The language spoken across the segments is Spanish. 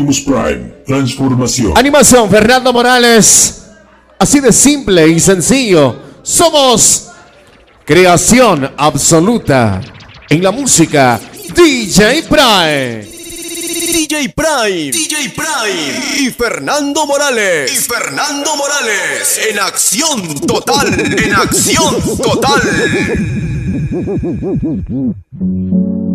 Optimus Prime, transformación. Animación, Fernando Morales. Así de simple y sencillo. Somos creación absoluta en la música. DJ Prime. DJ Prime, DJ Prime y Fernando Morales. Y Fernando Morales en acción total, en acción total.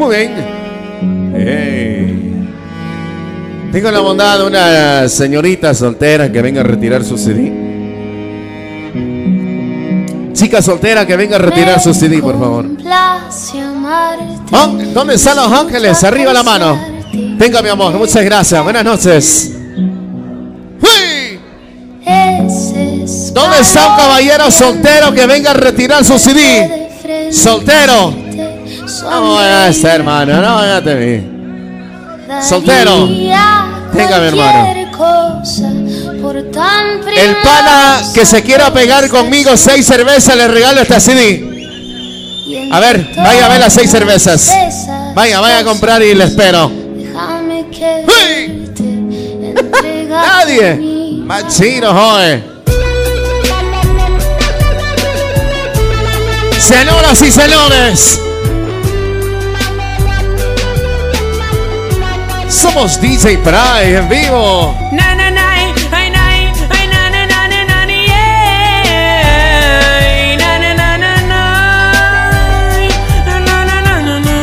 Muy bien. Tengo la bondad de una señorita soltera que venga a retirar su CD. Chica soltera que venga a retirar su CD, por favor. Oh, ¿Dónde están los ángeles? Arriba la mano. Venga, mi amor. Muchas gracias. Buenas noches. ¿Dónde está un caballero soltero que venga a retirar su CD? Soltero. No a estar, hermano. No, te vi. Soltero. Venga, mi hermano. El pana que se quiera pegar conmigo seis cervezas le regalo esta CD. A ver, vaya a ver las seis cervezas. Vaya, vaya a comprar y le espero. Nadie. Machino, joven. Señoras y señores. Somos DJ Prime en vivo.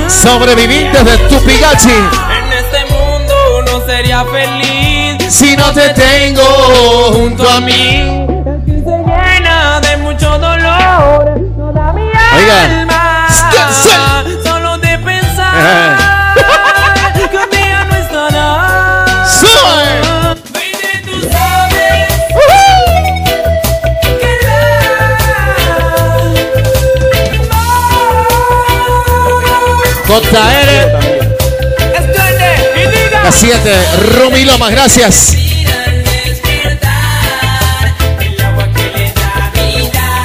Sobrevivientes de Tupigachi. En este mundo uno sería feliz si no te tengo junto a mí. Se llena de mucho dolor toda mi Oiga. JR, la 7, Rumi Lomas, gracias.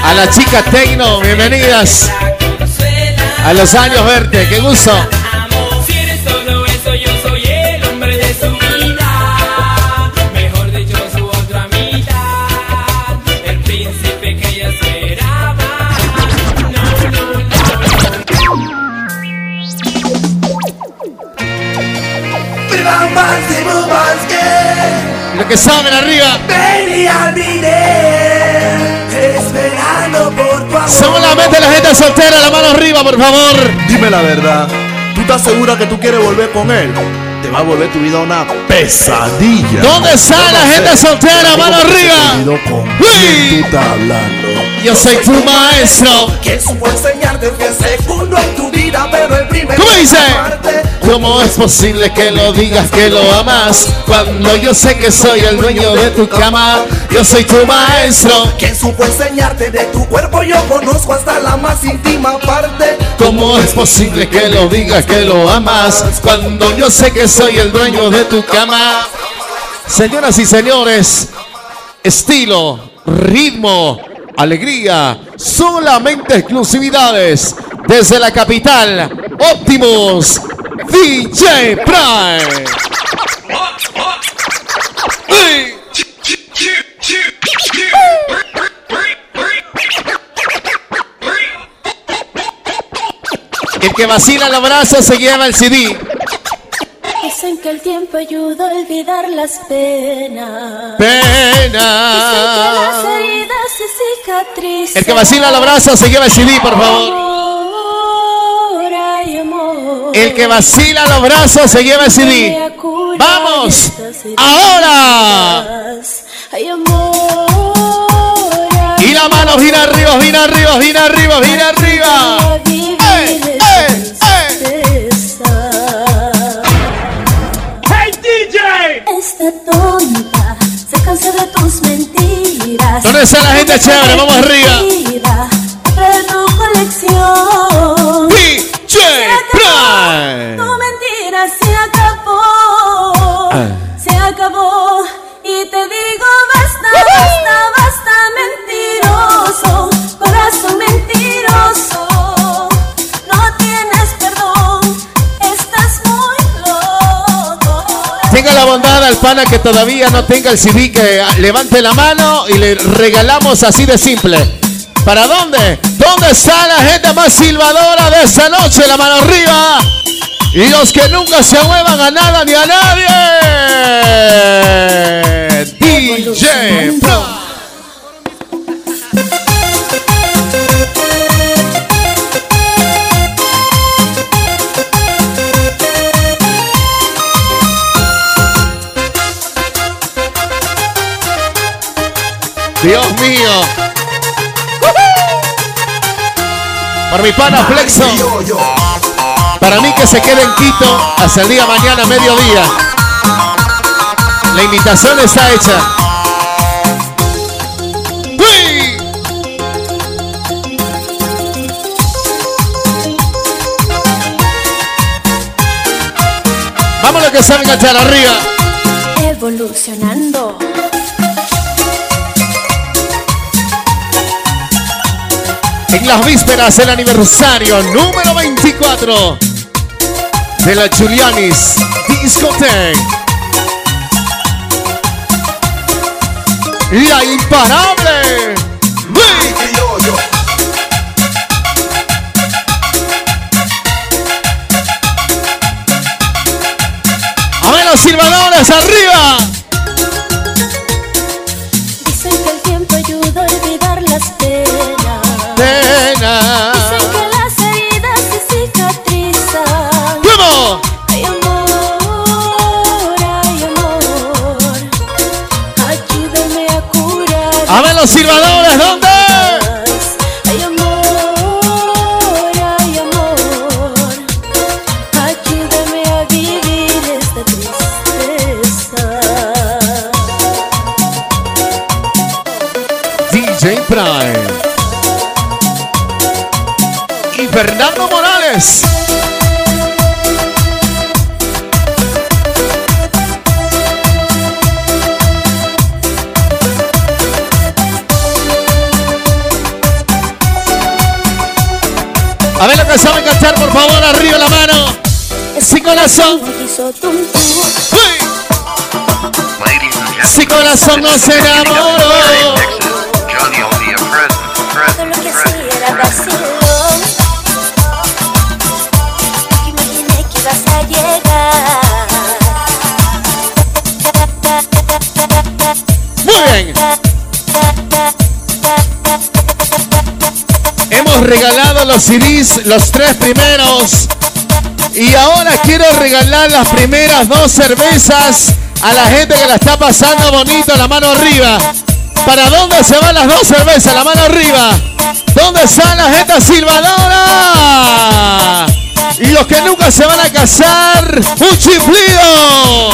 A la chica Tecno, bienvenidas. A los años verte, qué gusto. Lo que saben arriba. Solamente la gente soltera, la mano arriba, por favor. Dime la verdad. ¿Tú estás segura que tú quieres volver con él? Te va a volver tu vida una pesadilla. ¿Dónde está la gente soltera, mano arriba? ¿Con ¡Uy! quién tú estás hablando? Yo soy tu maestro. Que supo enseñarte que el segundo en tu ¿Cómo dice? ¿Cómo es posible que lo digas que lo amas cuando yo sé que soy el dueño de tu cama? Yo soy tu maestro. Que supo enseñarte de tu cuerpo, yo conozco hasta la más íntima parte. ¿Cómo es posible que lo digas que lo amas cuando yo sé que soy el dueño de tu cama? Señoras y señores, estilo, ritmo, alegría, solamente exclusividades desde la capital, Optimus DJ Prime. El que vacila el abrazo se lleva el CD. Dicen que el tiempo ayuda a olvidar las penas. Pena. Las heridas y cicatrices. El que vacila el abrazo se lleva el CD, por favor. El que vacila los brazos se lleva el CD. ¡Vamos! ¡Ahora! Y la mano gira arriba, gira arriba, gira arriba, gira arriba. ¡Eh, eh, tristeza. Esta tonta se cansó de tus mentiras. ¿Dónde está la gente chévere? Vamos arriba. Otra de tu colección. Tu mentira se acabó. Se acabó. Y te digo basta, basta, basta, mentiroso. Corazón mentiroso. No tienes perdón. Estás muy loco. Tenga la bondad al pana que todavía no tenga el CD levante la mano y le regalamos así de simple. ¿Para dónde? ¿Dónde está la gente más silbadora de esta noche? La mano arriba. Y los que nunca se muevan a nada ni a nadie. DJ Pro. Dios mío. Para mi pana Flexo. Para mí que se quede en Quito hasta el día mañana, mediodía. La invitación está hecha. ¡Uy! Vámonos que saben echar arriba. En las vísperas del aniversario número 24 de la Giulianis Discotheque. La imparable. A ver los silbadores arriba. Fernando Morales. A ver lo que saben cantar, por favor, arriba la mano. Sin corazón. ¡Uy! Si corazón no se enamoró. Todo lo que era. Los CDs, los tres primeros. Y ahora quiero regalar las primeras dos cervezas a la gente que la está pasando bonito. La mano arriba. ¿Para dónde se van las dos cervezas? La mano arriba. ¿Dónde está la gente silbadora? Y los que nunca se van a casar. ¡Un chiflido!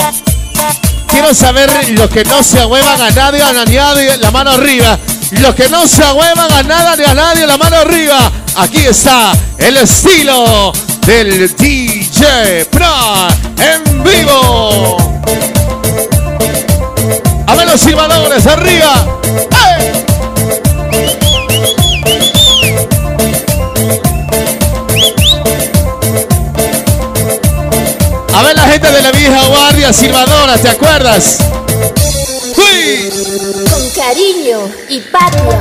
Quiero saber los que no se ahuevan a nadie, a nadie, la mano arriba. Los que no se ahuevan a nada ni a nadie, la mano arriba. Aquí está el estilo del DJ Pro en vivo. A ver los silbadores arriba. A ver la gente de la vieja guardia silbadora, ¿te acuerdas? Cariño y patria.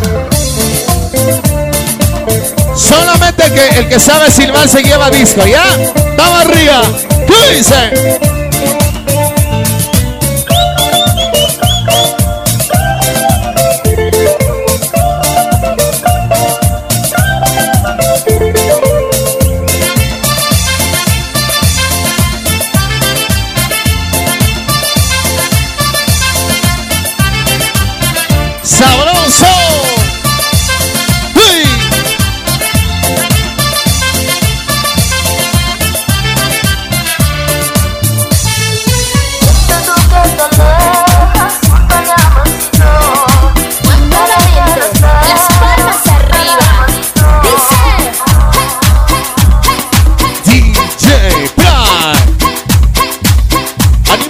Solamente que el que sabe silbar se lleva disco, ¿ya? Vamos arriba. ¿Qué dice?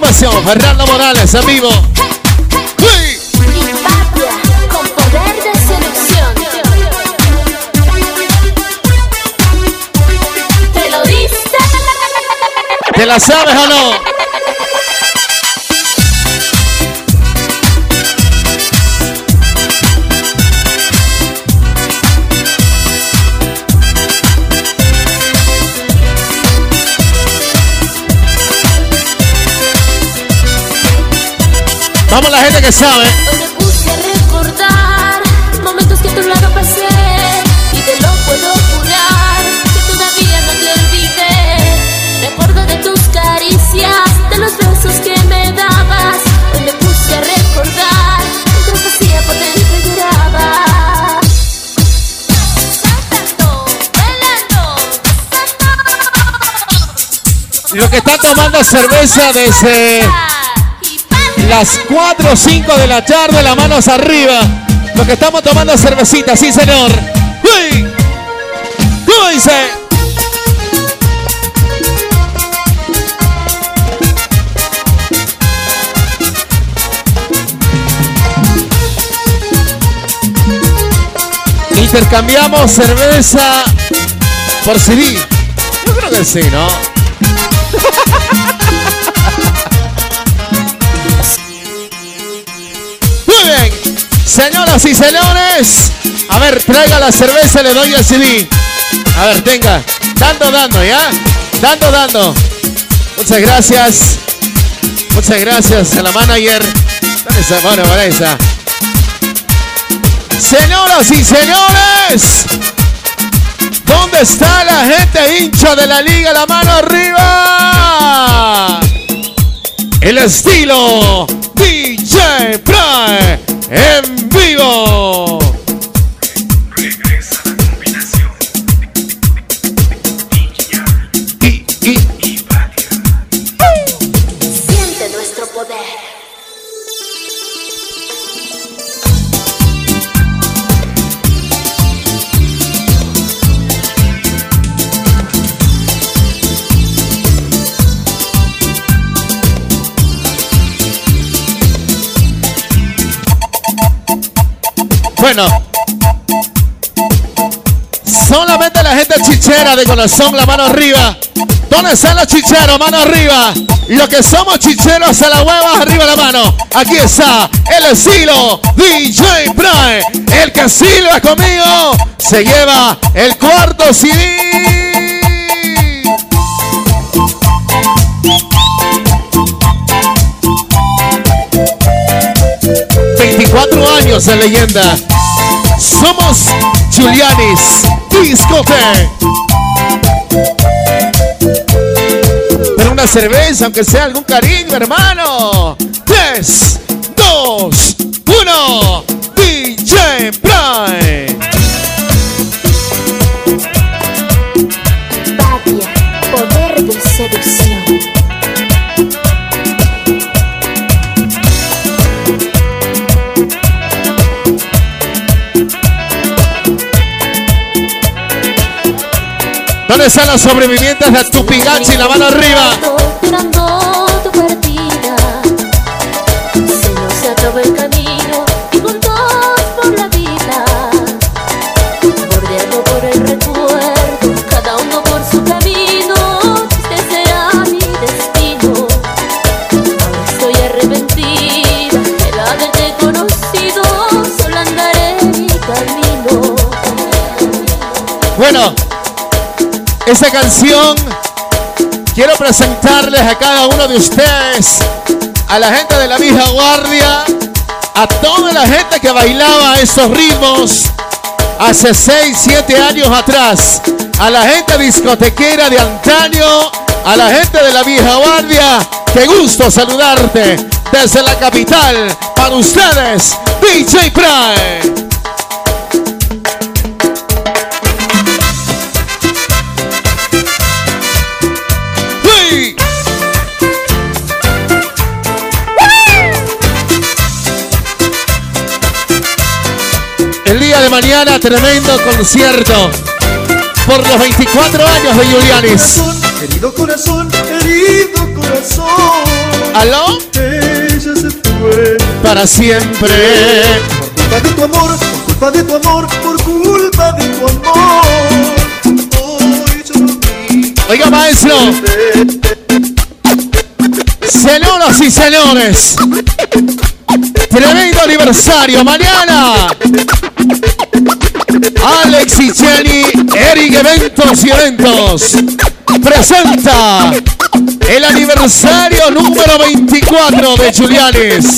Animación, Fernando Morales en vivo. ¡Uy! Mi patria, con poder de seducción. ¿Te lo diste? ¿Te la sabes o no? La gente que sabe. Hoy me puse a recordar momentos que a tu lado pasé y te lo puedo jurar que todavía no te olvidé. Me acuerdo de tus caricias, de los besos que me dabas. Hoy me puse a recordar mientras hacía por dentro lloraba. Los que están tomando cerveza desde las 4 o 5 de la tarde, las manos arriba. Los que estamos tomando cervecita, sí señor. ¡Uy! ¿Cómo dice? Intercambiamos cerveza por CD. Yo creo que sí, ¿no? Señoras y señores. A ver, traiga la cerveza, le doy el CD. A ver, tenga. Dando, dando, ¿ya? Dando, dando. Muchas gracias. Muchas gracias a la manager. ¿Dónde está? Bueno. Señoras y señores. ¿Dónde está la gente hincha de la liga? La mano arriba. El estilo DJ Prime en vivo. De corazón, la mano arriba. ¿Dónde están los chicheros? Mano arriba. Los que somos chicheros a la hueva, arriba la mano. Aquí está el estilo DJ Prime. El que silba conmigo se lleva el cuarto CD. 24 años de leyenda. Somos Julianis Discote. Una cerveza, aunque sea algún cariño, hermano. ¿Dónde están los sobrevivientes de Tupigachi? La mano arriba. Esa canción quiero presentarles a cada uno de ustedes, a la gente de la vieja guardia, a toda la gente que bailaba esos ritmos hace 6, 7 años atrás, a la gente discotequera de antaño, a la gente de la vieja guardia. Qué gusto saludarte desde la capital para ustedes, DJ Prime. Mañana, tremendo concierto por los 24 años de Julianis. Querido corazón, querido corazón, ¿Aló? ella se fue Para siempre. por culpa de tu amor, por culpa de tu amor, por culpa de tu amor. Hoy yo no vi Oiga, maestro. Señoras y señores. Tremendo aniversario. Mañana. Alex y Jenny, Eric Eventos y Eventos. Presenta el aniversario número 24 de Julianes.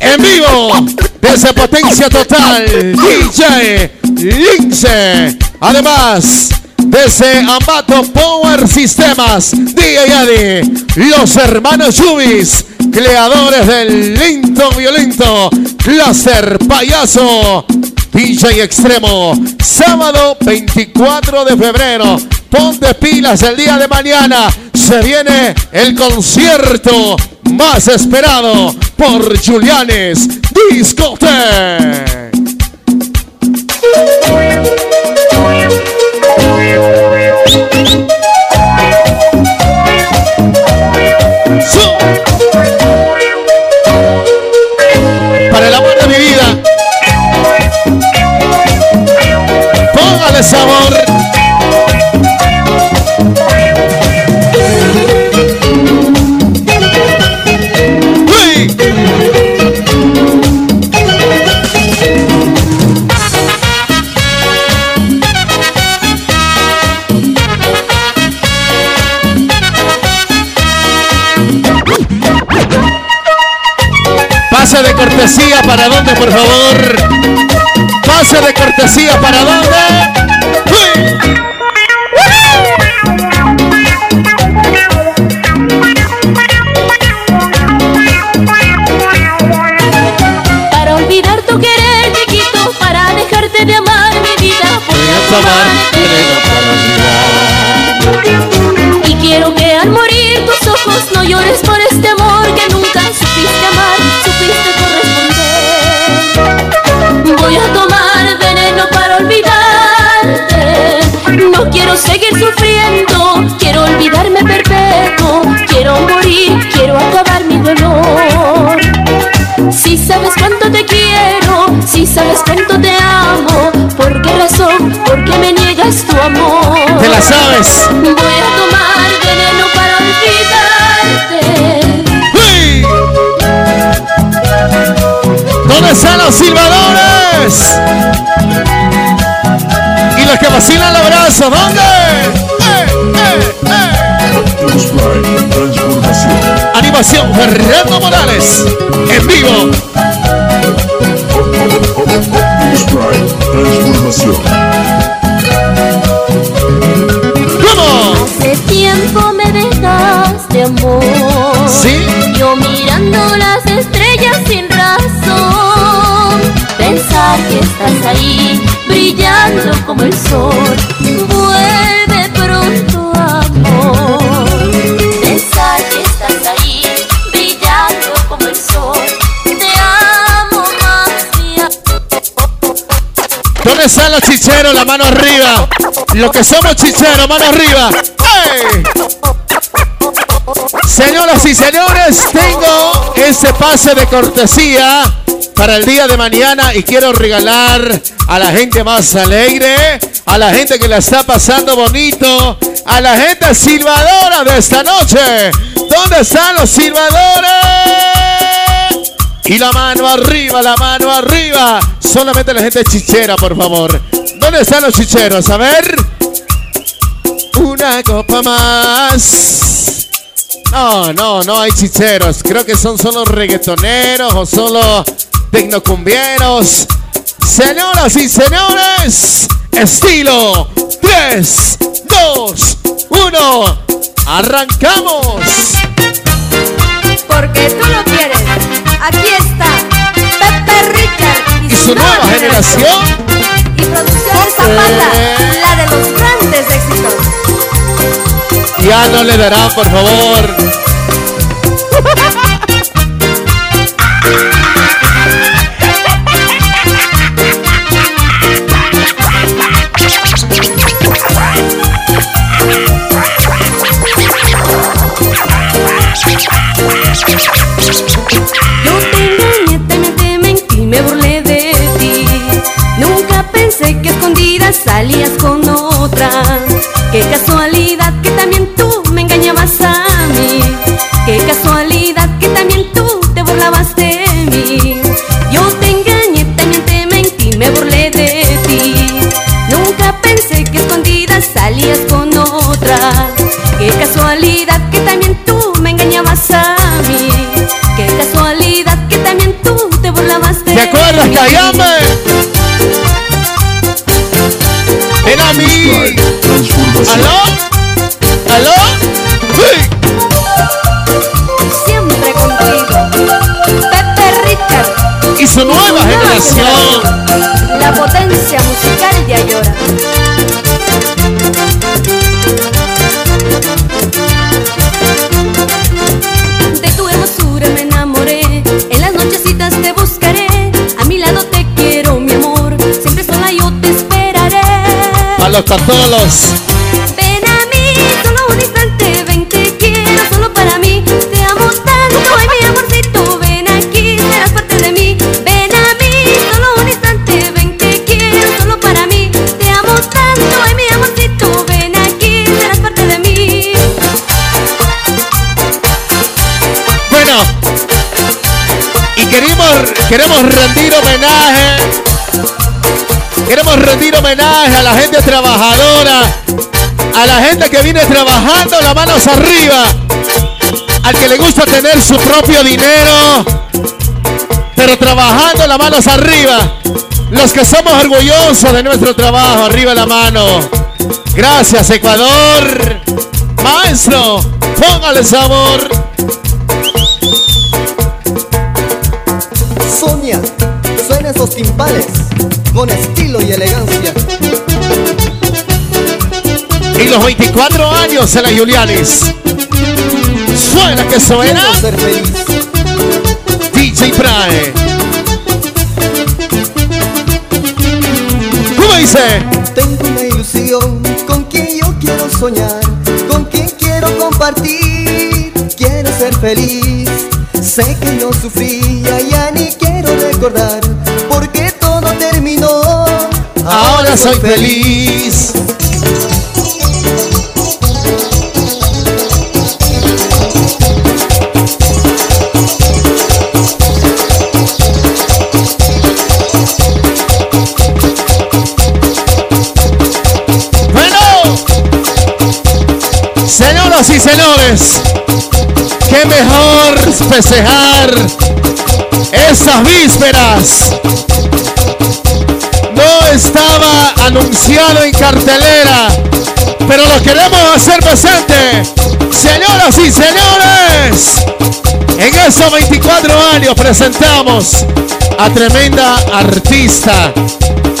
En vivo, desde Potencia Total, DJ Lince. Además, desde Ambato Power Sistemas, DJ Adi, los hermanos Yubis, creadores del Linton Violento, Láser Payaso, DJ Extremo, sábado 24 de febrero. Ponte pilas el día de mañana. Se viene el concierto más esperado por Julianes Discote. Para el amor de mi vida. Póngale sabor. Cortesía para dónde, por favor. Pase de cortesía para dónde. ¡Uy! Para olvidar tu querer chiquito, para dejarte de amar mi vida, voy a tomar Y quiero que al morir tus ojos no llores por quiero seguir sufriendo, quiero olvidarme perpetuo, quiero morir, quiero acabar mi dolor. Si sabes cuánto te quiero, si sabes cuánto te amo, ¿por qué razón? ¿Por qué me niegas tu amor? Te la sabes. Voy a tomar veneno para olvidarte. ¡Uy! ¿Dónde están los silbadores? Que vacilan el brazo, ¿dónde? ¡Eh, eh, eh! Animación Fernando Morales en vivo. ¿Cómo? Hace tiempo me dejaste amor. ¿Sí? Yo mirando las estrellas Pensar que estás ahí, brillando como el sol. Vuelve pronto, amor. Pensar que estás ahí, brillando como el sol. Te amo más, mi amor. ¿Dónde están los chicheros? La mano arriba. Los que somos chicheros, mano arriba. ¡Ey! Señoras y señores, tengo ese pase de cortesía para el día de mañana y quiero regalar a la gente más alegre, a la gente que la está pasando bonito, a la gente silbadora de esta noche. ¿Dónde están los silbadores? Y la mano arriba, la mano arriba. Solamente la gente chichera, por favor. ¿Dónde están los chicheros? A ver. Una copa más. No, no, no hay chicheros. Creo que son solo reggaetoneros o solo tecnocumbieros. Señoras y señores, estilo 3, 2, 1. Arrancamos. Porque tú lo quieres. Aquí está Pepe Richard Y su nueva generación. Y Producciones Zapata, Eh. la de los grandes éxitos. Ya no le darán, por favor. La potencia musical de Ayora. De tu hermosura me enamoré. En las nochecitas te buscaré. A mi lado te quiero, mi amor. Siempre sola yo te esperaré. A los catolos. Queremos, rendir homenaje. Queremos rendir homenaje a la gente trabajadora, a la gente que viene trabajando las manos arriba, al que le gusta tener su propio dinero, pero trabajando las manos arriba. Los que somos orgullosos de nuestro trabajo, arriba la mano. Gracias, Ecuador. Maestro, póngale sabor. Suena esos timbales con estilo y elegancia. Y los 24 años de la Julianis. Suena que suena. Quiero ser feliz. DJ Prae. ¿Cómo dice? Tengo una ilusión con quien yo quiero soñar, con quien quiero compartir. Quiero ser feliz. Sé que yo sufría, ya ni recordar, porque todo terminó. Ahora soy feliz. Bueno, señoras y señores, qué mejor festejar esas vísperas no estaba anunciado en cartelera, pero lo queremos hacer presente. Señoras y señores, en esos 24 años presentamos a tremenda artista.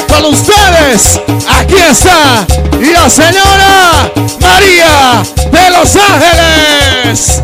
Con ustedes, aquí está la señora María de Los Ángeles.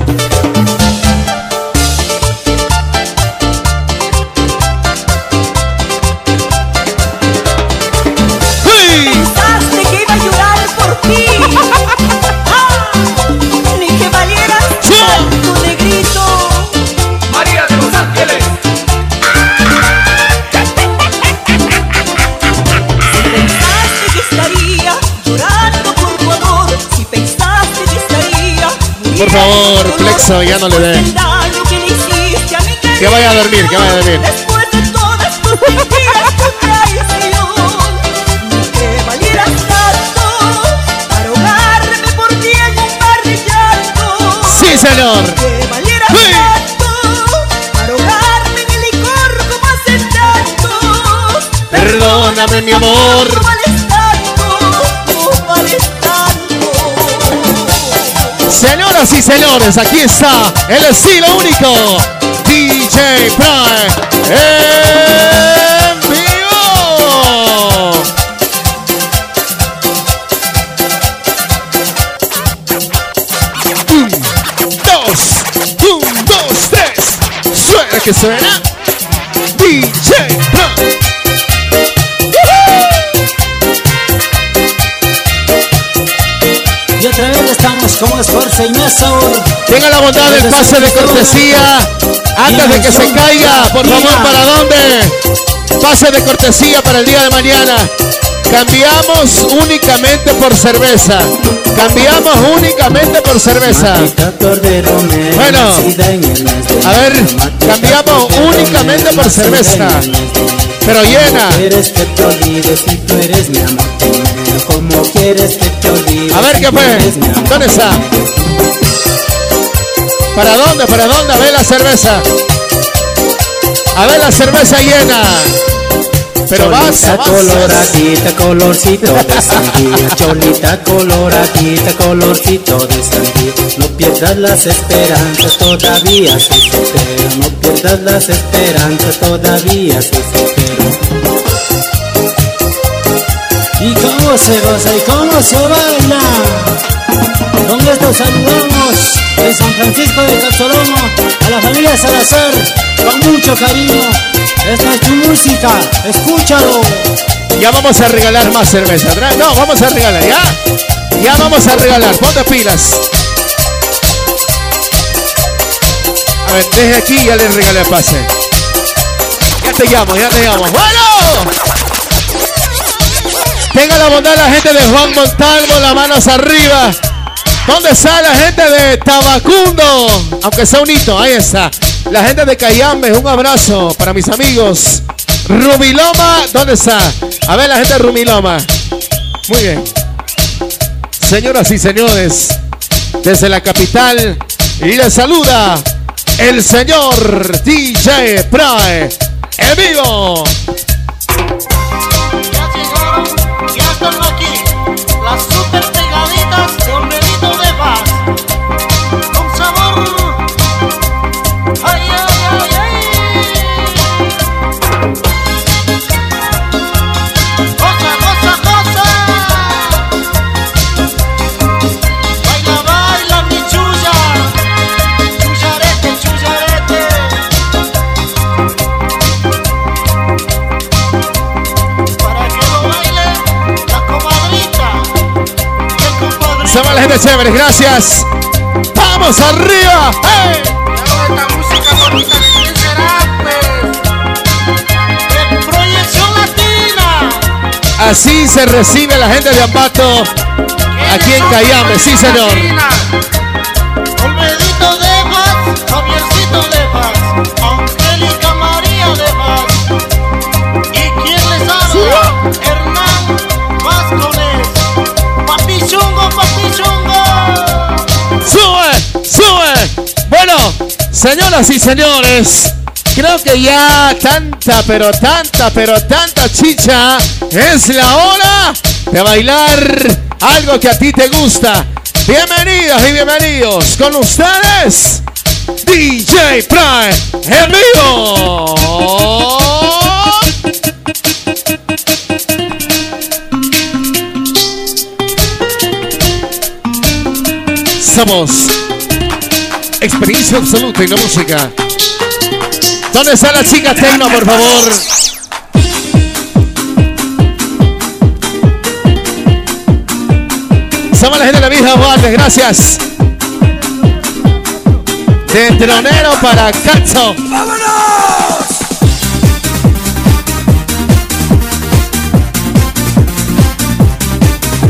Por favor, Plexo, ya no le dé. que mi vaya a dormir, que vaya a dormir. Después de todas tus mentiras, tu Señoras y señores, aquí está el estilo único. DJ Prime en vivo. Un, dos, un, dos, tres. Suena que suena. Con esfuerzo y más sabor. Tenga la bondad del pase de cortesía. Antes de que se caiga, por favor, ¿para dónde? Pase de cortesía para el día de mañana. Cambiamos únicamente por cerveza. Cambiamos únicamente por cerveza. Bueno, a ver, cambiamos únicamente por cerveza. Pero llena. Quieres que te olvides si tú eres mi amor primero. Como quieres que te olvides. A ver qué fue. ¿Dónde está? ¿Para dónde? ¿Para dónde? A ver la cerveza. A ver la cerveza llena. Pero basta, basta. coloradita, colorcito de sandía. Cholita coloradita, colorcito de sandía. No pierdas las esperanzas, todavía soy soltero. No pierdas las esperanzas, todavía soy soltero. ¿Y cómo se goza y cómo se baila? Con esto saludamos de San Francisco de Catzolomo a la familia Salazar con mucho cariño. Esta es tu música, escúchalo. Ya vamos a regalar más cerveza. Tra- No, vamos a regalar, ¿ya? Ya vamos a regalar. Ponte pilas. A ver, deje aquí ya le regalé pase. Ya te llamo, ya te llamo. ¡Bueno! Tenga la bondad la gente de Juan Montalvo, las manos arriba. ¿Dónde está la gente de Tabacundo? Aunque sea un hito, ahí está. La gente de Cayambe, un abrazo para mis amigos. Rubiloma, ¿dónde está? A ver la gente de Rubiloma. Muy bien. Señoras y señores, desde la capital, y les saluda el señor DJ Prae en vivo. La gente chévere, gracias. ¡Vamos arriba! Así se recibe la gente de Ambato aquí en Cayambe, sí señor. Señoras y señores, creo que ya tanta, pero tanta, pero tanta chicha es la hora de bailar algo que a ti te gusta. Bienvenidos y bienvenidos con ustedes, DJ Prime en vivo. Somos experiencia absoluta en la música. ¿Dónde está la chica Tecno, por favor? Somos la gente de la vieja Guardia, gracias. De tronero para Cacho.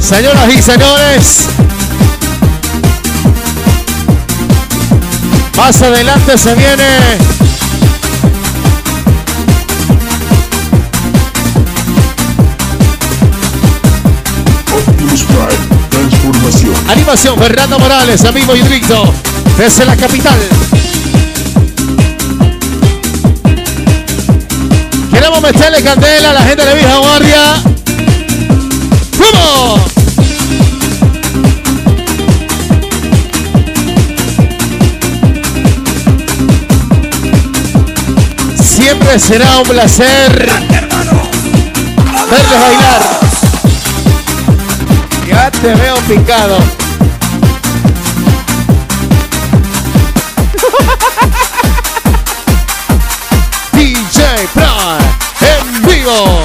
Señoras y señores, más adelante se viene Optimus Prime, transformación. Animación Fernando Morales, amigo y directo desde la capital. Queremos meterle candela a la gente de Vieja Guardia. ¡Vamos! Siempre será un placer verles bailar. Ya te veo picado. DJ Prime en vivo.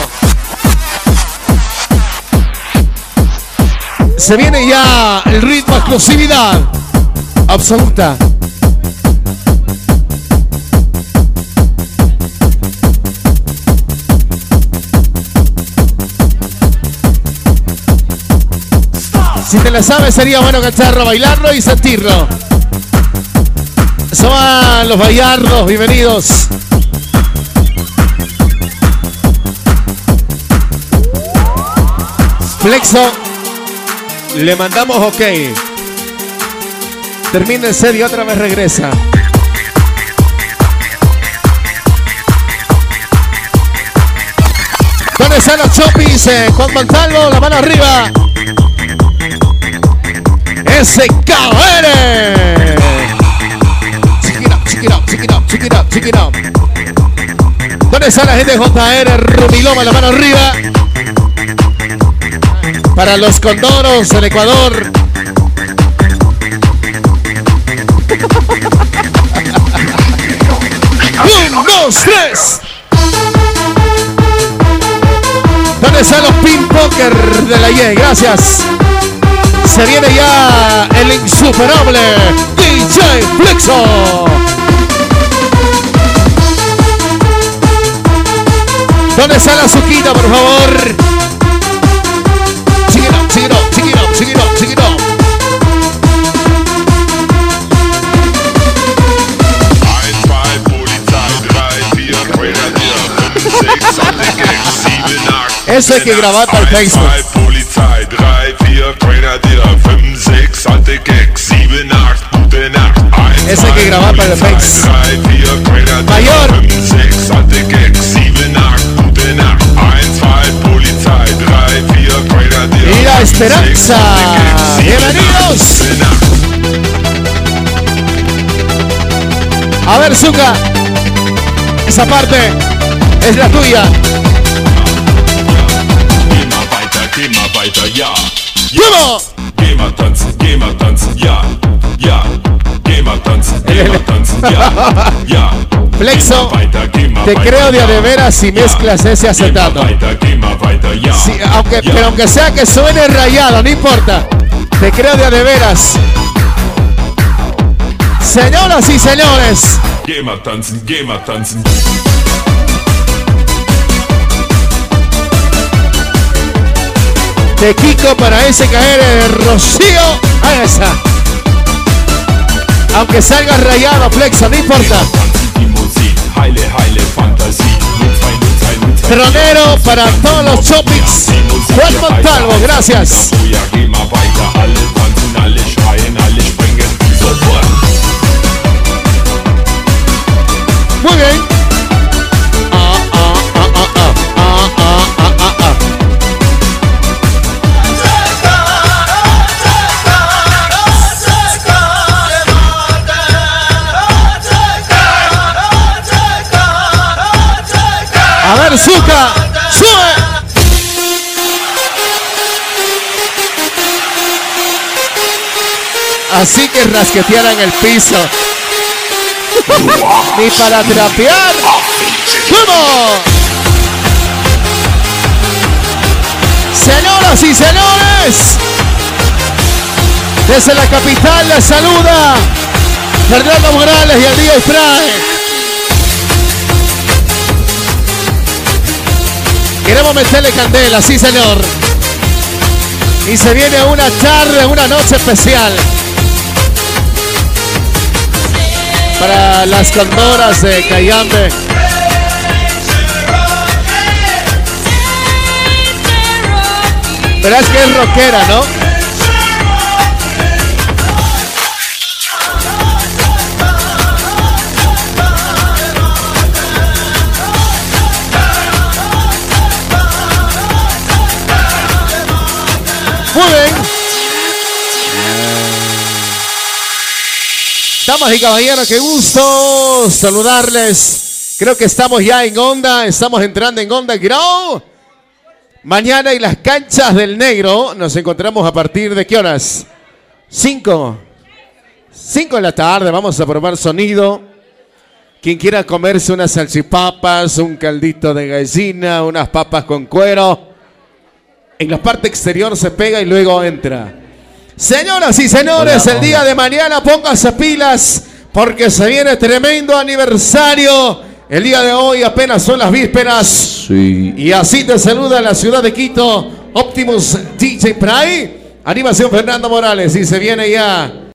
Se viene ya el ritmo exclusividad absoluta. Si te la sabes, sería bueno cantarlo, bailarlo y sentirlo. Son los bailardos, bienvenidos. Flexo, le mandamos ok. Termina el set y otra vez regresa. ¿Dónde están los chopis? Eh, Juan Montalvo, la mano arriba. SKR. Check it up, check it up, check it. ¿Dónde está la gente de JR? Rumiloma, la mano arriba. Para los condoros en Ecuador. Un, dos, tres. ¿Dónde están los pin poker de la Y? Gracias. Se viene ya el insuperable DJ Flexo. ¿Dónde está la suquita, por favor? Up, sigue up, sigue up. Eso hay que grabar para el Facebook. Ese hay que grabar para el fakes. Mayor. Y la esperanza. Bienvenidos. A ver, Zuka. Esa parte es la tuya. Geh geh mal tanzen, ja. Ja. Geh mal tanzen, geh mal tanzen, ja. Ja. Flexo, weiter, te creo de de veras si mezclas ese acetato. Sí, aunque, pero aunque sea que suene rayado, no importa. Te creo de a de veras. Señoras y señores, Geh mal tanzen, geh mal tanzen. de Kiko para SKR Rocío a esa. Aunque salga rayado, flexa, no importa. Tronero para todos los shoppings. Juan Montalvo, gracias. Muy bien. Zuka, sube. Así que rasquetearan el piso. Ni para trapear. ¡Vamos! Señoras y señores, desde la capital les saluda Fernando Morales y el día Fry. Queremos meterle candela, sí señor. Y se viene una tarde, una noche especial. Para las condoras de Cayambe. Verás que es rockera, ¿no? Damas y caballeros, qué gusto saludarles. Creo que estamos ya en onda, estamos entrando en onda Grow. Mañana en las canchas del negro nos encontramos a partir de qué horas? 5. 5 de la tarde, vamos a probar sonido. Quien quiera comerse unas salchipapas, un caldito de gallina, unas papas con cuero. En la parte exterior se pega y luego entra. Señoras y señores, el día de mañana pónganse pilas porque se viene tremendo aniversario. El día de hoy apenas son las vísperas. Y así te saluda la ciudad de Quito, Optimus DJ Pride, animación Fernando Morales. Y se viene ya